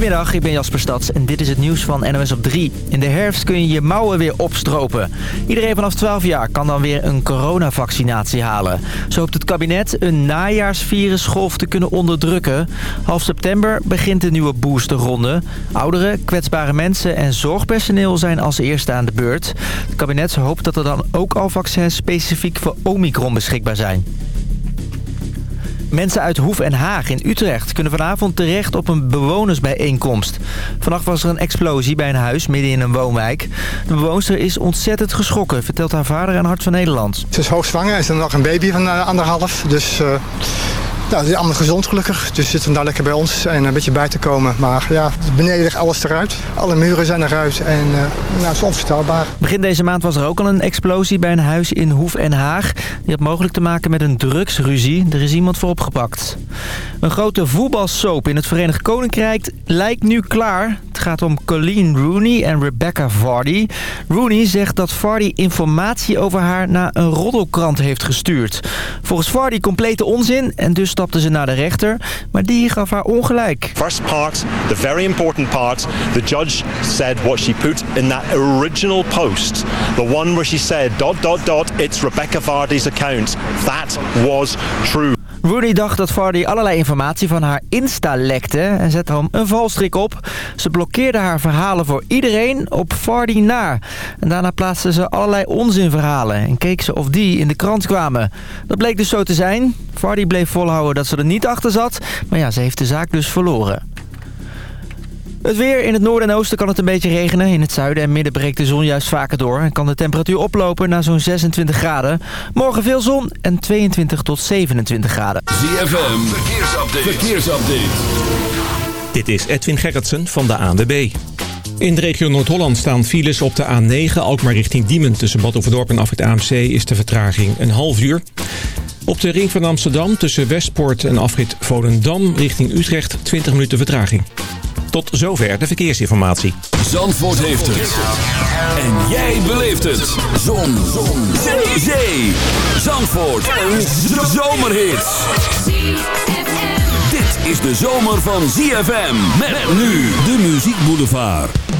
Goedemiddag, ik ben Jasper Stads en dit is het nieuws van NOS op 3. In de herfst kun je je mouwen weer opstropen. Iedereen vanaf 12 jaar kan dan weer een coronavaccinatie halen. Zo hoopt het kabinet een najaarsvirusgolf te kunnen onderdrukken. Half september begint de nieuwe boosterronde. Ouderen, kwetsbare mensen en zorgpersoneel zijn als eerste aan de beurt. Het kabinet hoopt dat er dan ook al vaccins specifiek voor Omicron beschikbaar zijn. Mensen uit Hoef en Haag in Utrecht kunnen vanavond terecht op een bewonersbijeenkomst. Vannacht was er een explosie bij een huis midden in een woonwijk. De bewoonster is ontzettend geschrokken, vertelt haar vader aan Hart van Nederland. Ze is hoogzwanger, is er nog een baby van uh, anderhalf. Dus uh, nou, is allemaal gezond gelukkig. Dus zitten daar lekker bij ons en een beetje bij te komen. Maar ja, beneden ligt alles eruit. Alle muren zijn eruit en uh, nou, het is onvoorstelbaar. Begin deze maand was er ook al een explosie bij een huis in Hoef en Haag. Die had mogelijk te maken met een drugsruzie. Er is iemand voor opgepakt. Een grote voetbalsoap in het Verenigd Koninkrijk lijkt nu klaar. Het gaat om Colleen Rooney en Rebecca Vardy. Rooney zegt dat Vardy informatie over haar naar een roddelkrant heeft gestuurd. Volgens Vardy complete onzin en dus stapte ze naar de rechter. Maar die gaf haar ongelijk. First part, the very important part. The judge said what she put in that original post. The one where she said dot dot dot it's Rebecca Vardy's account. That was true. Rooney dacht dat Vardy allerlei informatie van haar Insta lekte en zette hem een valstrik op. Ze blokkeerde haar verhalen voor iedereen op Vardy na. En daarna plaatste ze allerlei onzinverhalen en keek ze of die in de krant kwamen. Dat bleek dus zo te zijn. Vardy bleef volhouden dat ze er niet achter zat, maar ja, ze heeft de zaak dus verloren. Het weer. In het noorden en oosten kan het een beetje regenen. In het zuiden en midden breekt de zon juist vaker door. En kan de temperatuur oplopen naar zo'n 26 graden. Morgen veel zon en 22 tot 27 graden. ZFM. Verkeersupdate. Verkeersupdate. Dit is Edwin Gerritsen van de ANWB. In de regio Noord-Holland staan files op de A9, Alkmaar richting Diemen. Tussen Bad Overdorp en Afrit AMC is de vertraging een half uur. Op de ring van Amsterdam tussen Westpoort en Afrit Volendam richting Utrecht 20 minuten vertraging. Tot zover de verkeersinformatie. Zandvoort heeft het. En jij beleeft het. Zon. Zon. Zee. Zee. Zandvoort. Een zomerhit. Dit is de zomer van ZFM. Met nu de Muziek Boulevard.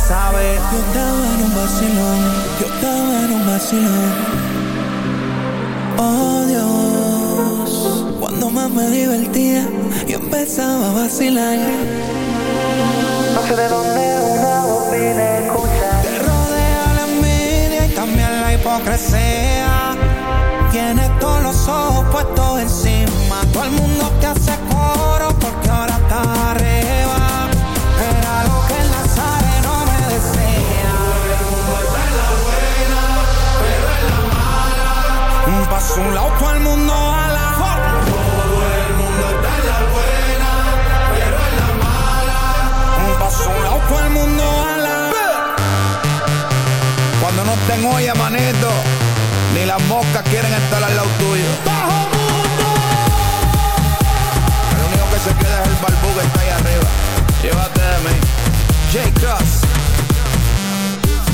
Tiempo nadie sabe. Yo estaba en un vacilón, yo estaba en un vacilón. Oh Dios, cuando más me divertía y empezaba a vacilar. No sé de dónde una voz viene escuchar. Te rodea la envidia y también la hipocresía. Tienes todos los ojos puestos encima. Todo el mundo te hace A un lado, todo el mundo ala. Todo el mundo está en la buena, pero en la mala. Un paso a un lado, todo el mundo ala. Cuando no estén olla, manito, ni las moscas quieren estar al lado tuyo. ¡Bajo mundo! El único que se queda es el barbú que está ahí arriba. Llévate de mí. J. Cross.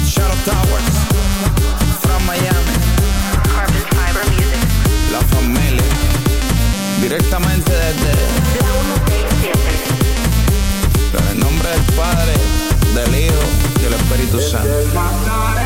Shadow Towers. Directamente desde. En el nombre del Padre, del Hijo y del Espíritu Santo.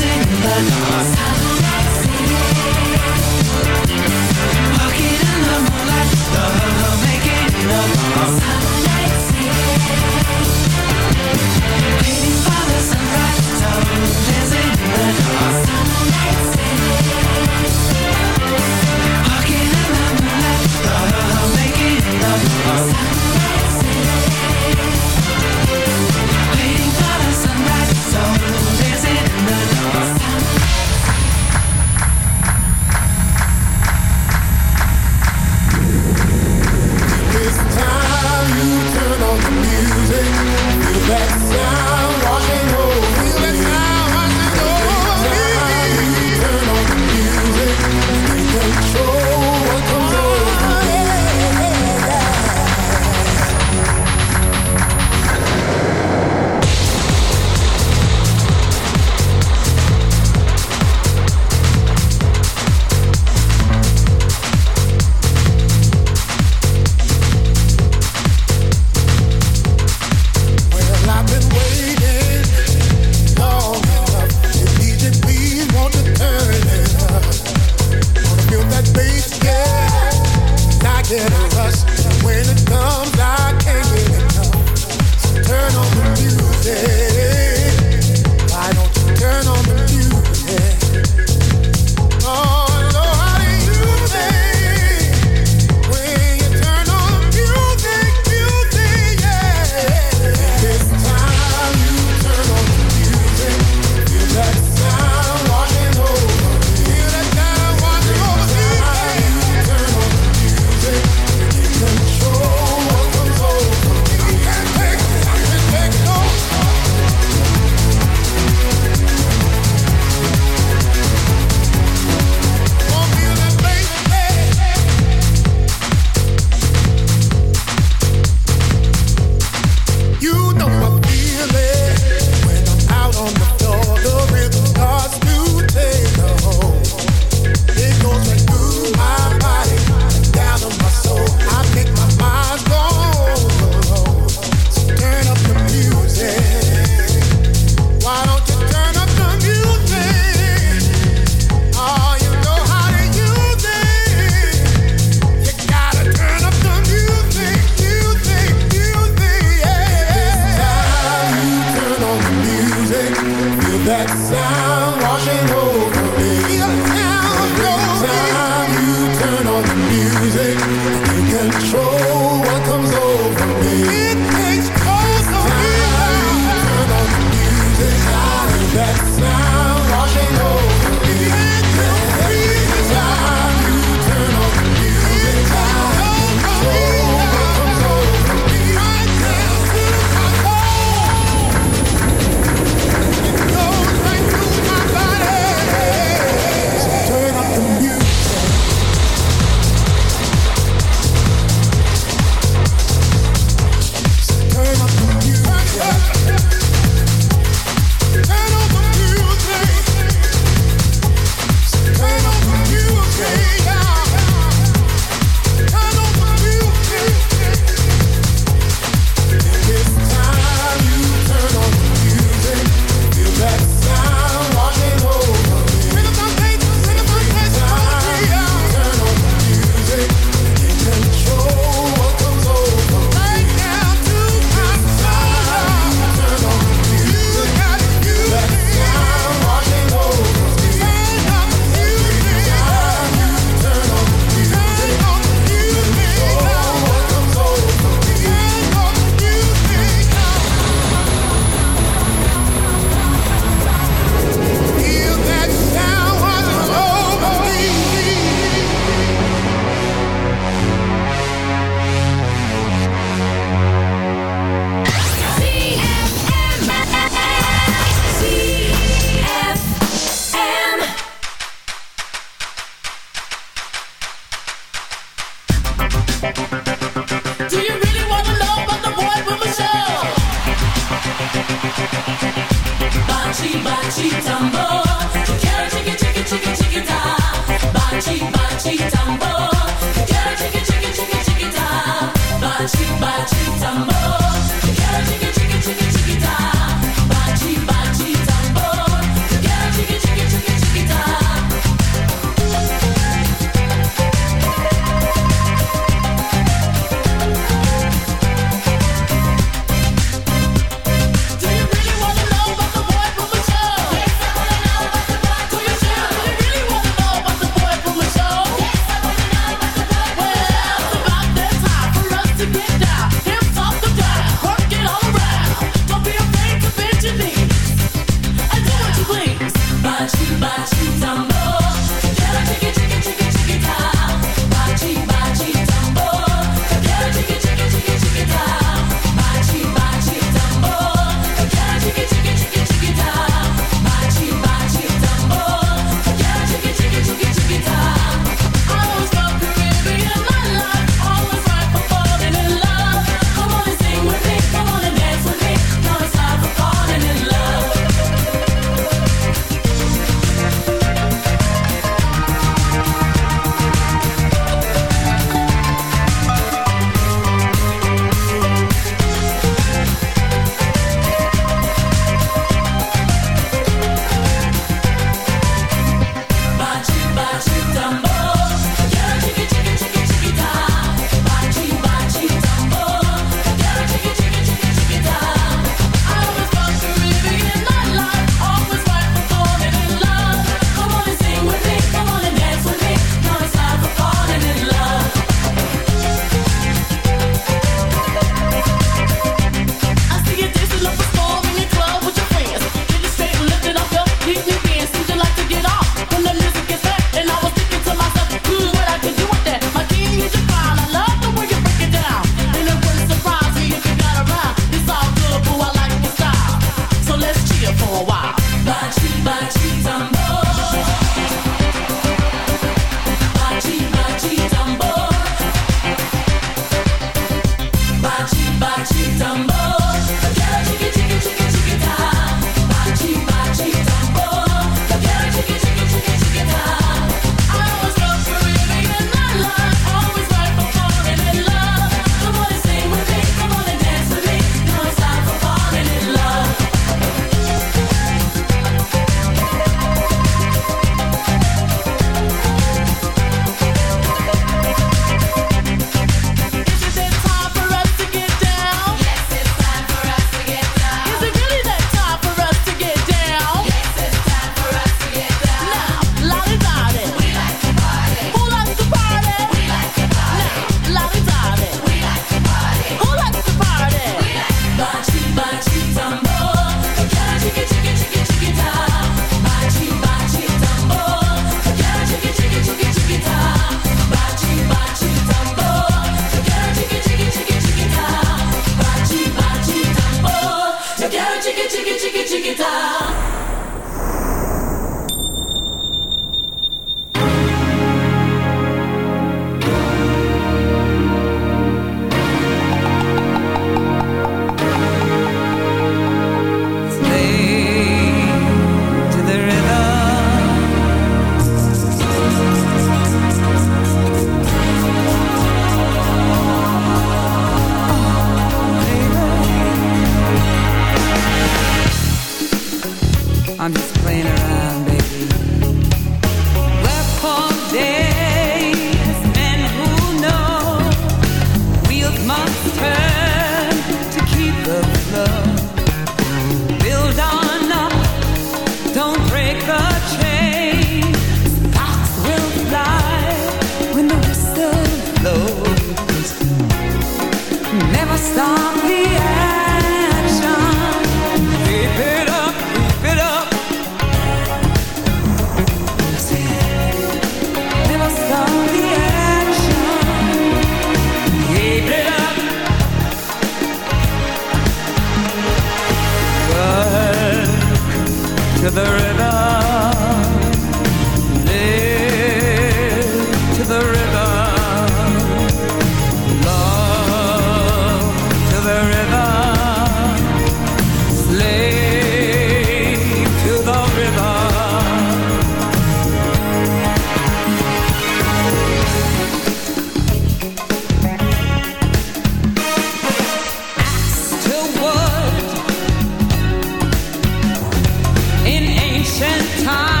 and time.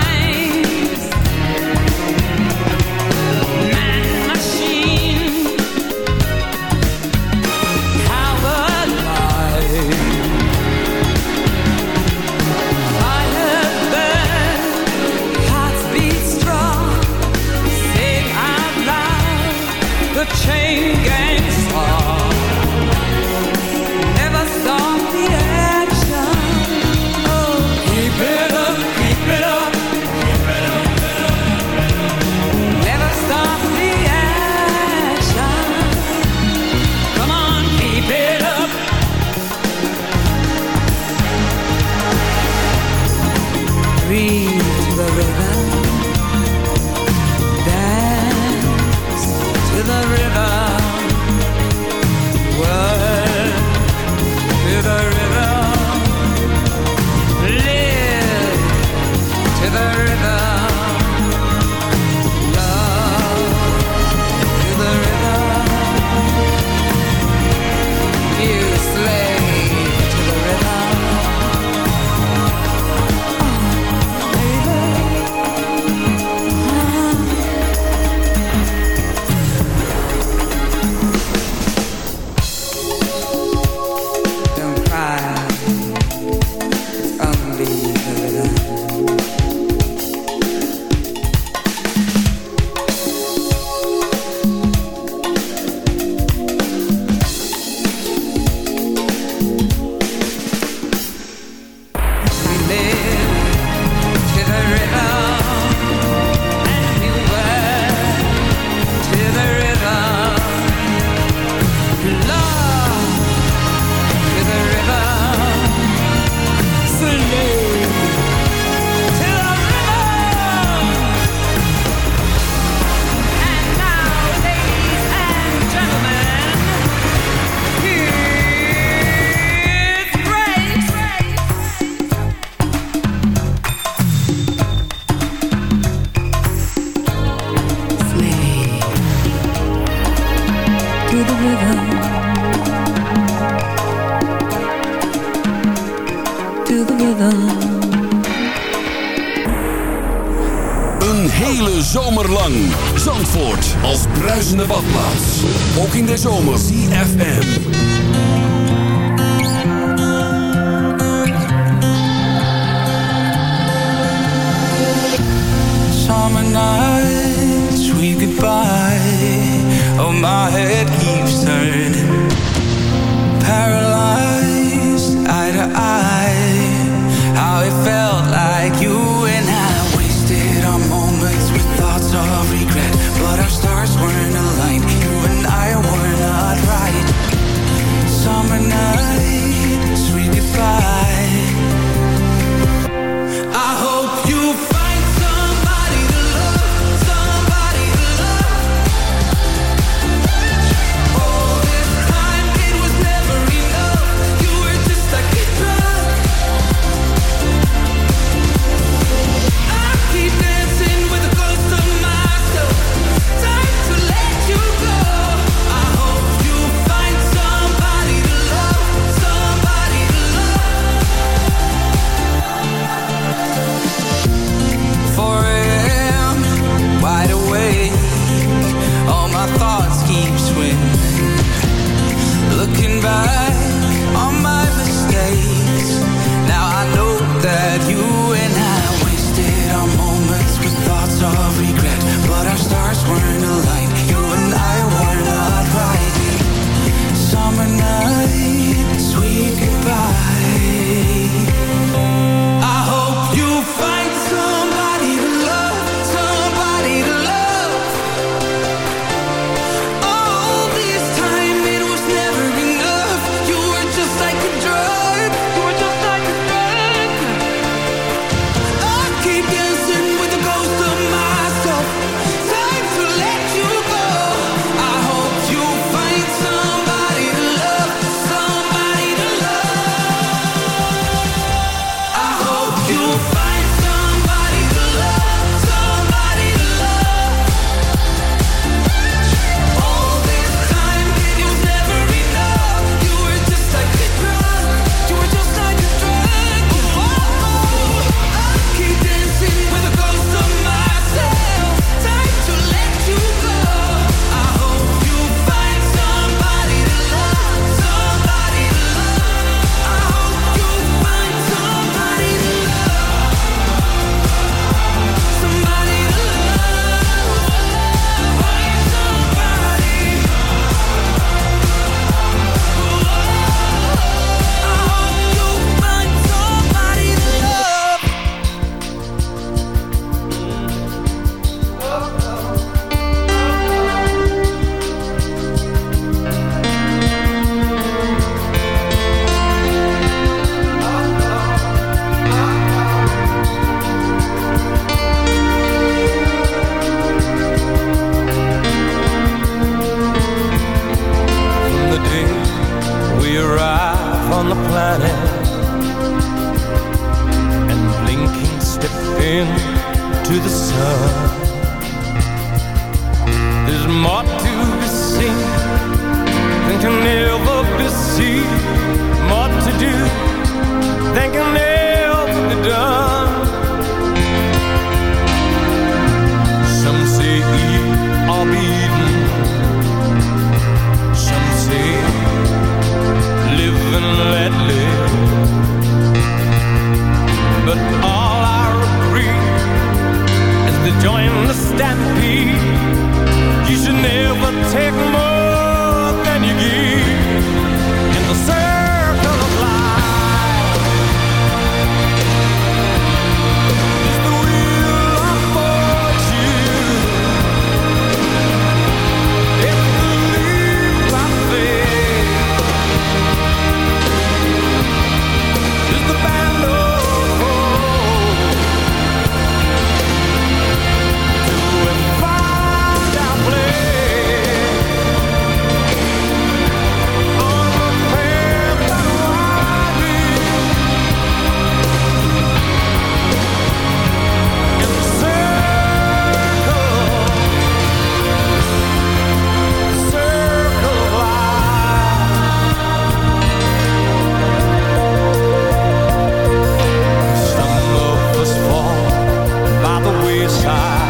side.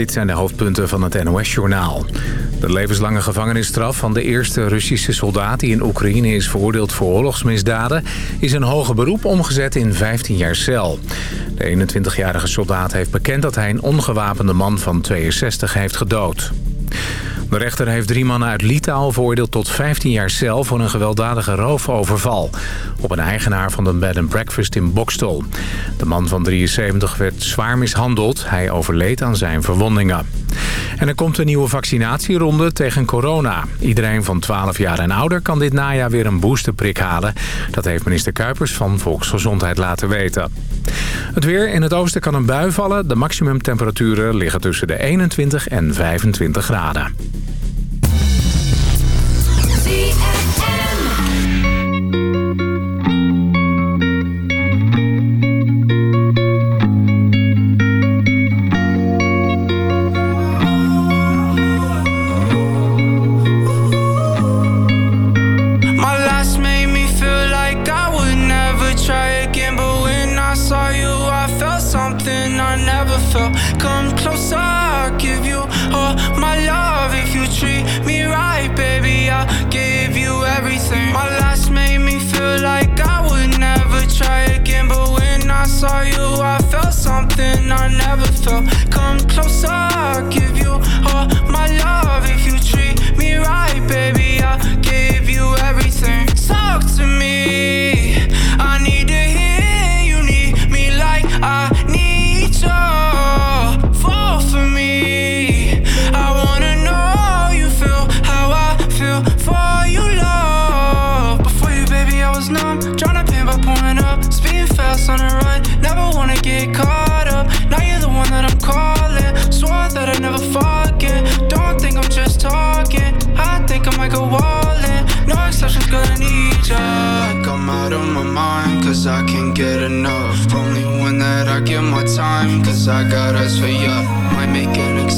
dit zijn de hoofdpunten van het NOS-journaal. De levenslange gevangenisstraf van de eerste Russische soldaat... die in Oekraïne is veroordeeld voor oorlogsmisdaden... is een hoger beroep omgezet in 15 jaar cel. De 21-jarige soldaat heeft bekend dat hij een ongewapende man van 62 heeft gedood. De rechter heeft drie mannen uit Litouwen veroordeeld tot 15 jaar cel... voor een gewelddadige roofoverval op een eigenaar van een bed and breakfast in Bokstel. De man van 73 werd zwaar mishandeld. Hij overleed aan zijn verwondingen. En er komt een nieuwe vaccinatieronde tegen corona. Iedereen van 12 jaar en ouder kan dit najaar weer een boosterprik halen. Dat heeft minister Kuipers van Volksgezondheid laten weten. Het weer in het oosten kan een bui vallen. De maximumtemperaturen liggen tussen de 21 en 25 graden.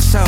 so